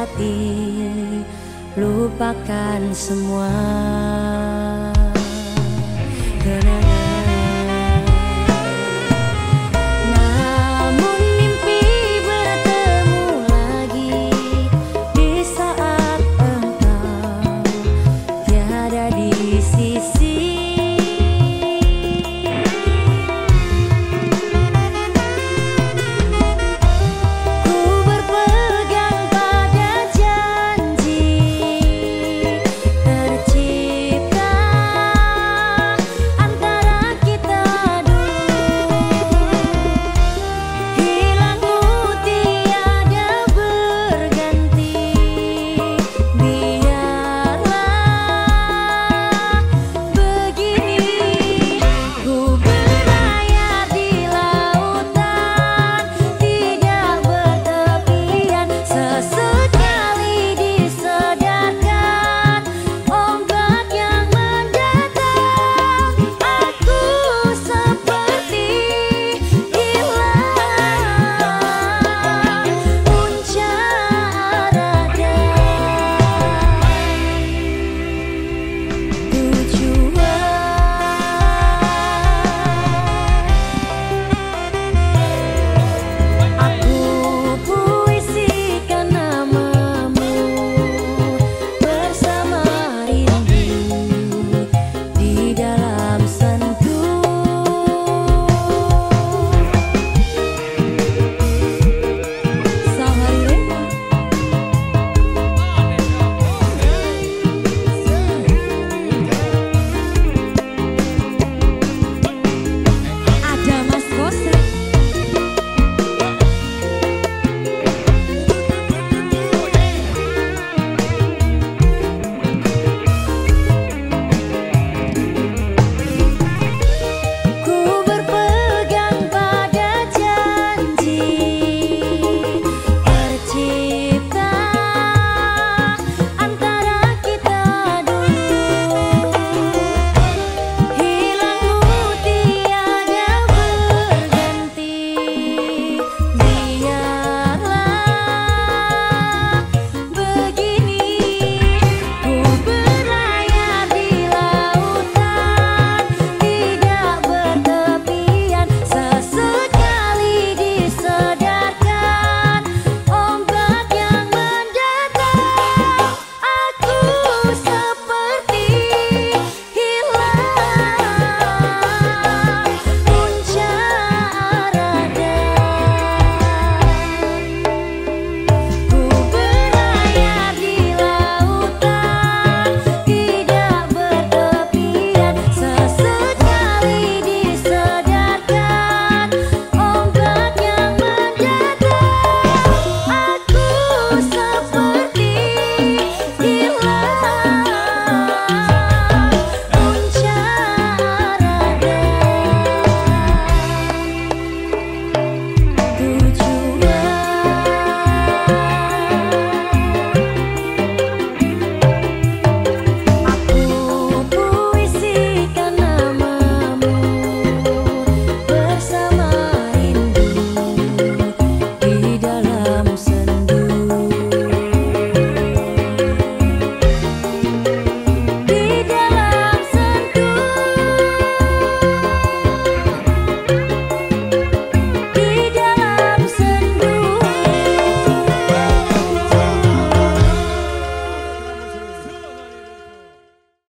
hati Lupakan semua.